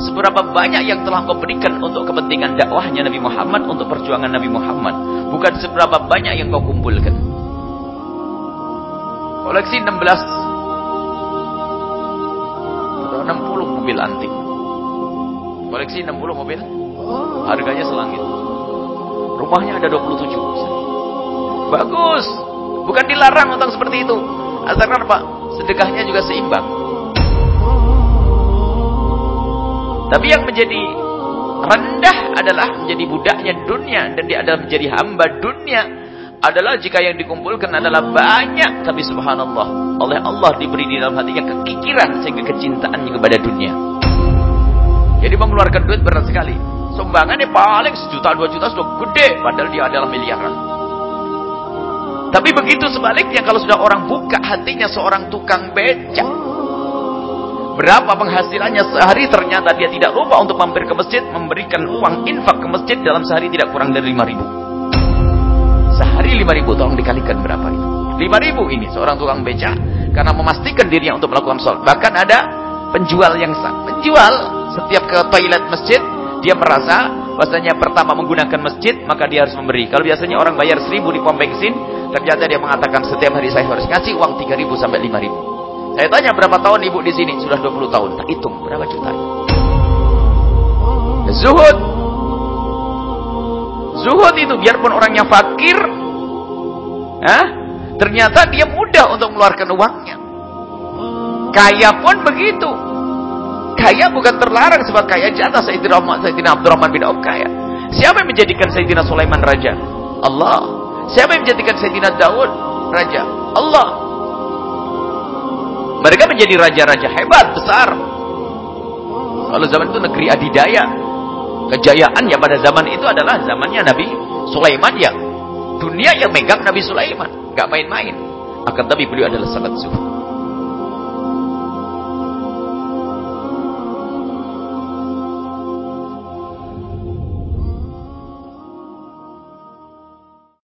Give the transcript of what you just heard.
seberapa banyak yang telah kau berikan untuk kepentingan dakwahnya Nabi Muhammad, untuk perjuangan Nabi Muhammad. Bukan seberapa banyak yang kau kumpulkan. Koleksi 16 atau 60 mobil antik. Koleksi 60 mobil. Harganya selangit. Rumahnya ada 27. Bagus. Bukan dilarang tentang seperti itu. Asalkan apa? Sedekahnya juga seimbang. Tapi yang menjadi rendah adalah menjadi budaknya dunia dan dia adalah menjadi hamba dunia adalah jika yang dikumpulkan adalah banyak tapi subhanallah oleh Allah diberi di dalam hatinya kekikiran sehingga kecintaannya kepada dunia. Jadi mengeluarkan duit berat sekali. Sumbangannya paling sejuta dua juta sudah gede padahal dia adalah miliaran. Tapi begitu sebaliknya kalau sudah orang buka hatinya seorang tukang becak Berapa penghasilannya sehari ternyata dia tidak lupa untuk mampir ke masjid memberikan uang infak ke masjid dalam sehari tidak kurang dari 5 ribu. Sehari 5 ribu tolong dikalikan berapa itu? 5 ribu ini seorang tukang beca karena memastikan dirinya untuk melakukan sholat. Bahkan ada penjual yang sah. Penjual setiap ke toilet masjid dia merasa bahasanya pertama menggunakan masjid maka dia harus memberi. Kalau biasanya orang bayar 1000 di pom bensin ternyata dia mengatakan setiap hari saya harus ngasih uang 3000 sampai 5000. Saya tanya berapa tahun ibu di sini? Sudah 20 tahun. Tak hitung berapa juta. Zuhud. Zuhud itu biarpun orangnya fakir, Hah? ternyata dia mudah untuk mengeluarkan uangnya. Kaya pun begitu. Kaya bukan terlarang sebab kaya jatah Sayyidina, Sayyidina Abdurrahman bin Auf kaya. Siapa yang menjadikan Sayyidina Sulaiman raja? Allah. Siapa yang menjadikan Sayyidina Daud raja? Allah. Menjadi raja-raja hebat, besar. Kalau zaman itu negeri adidaya. Kejayaannya pada zaman itu adalah zamannya Nabi Sulaiman yang dunia yang megang Nabi Sulaiman. Gak main-main. Akan tapi beliau adalah sangat zuhud.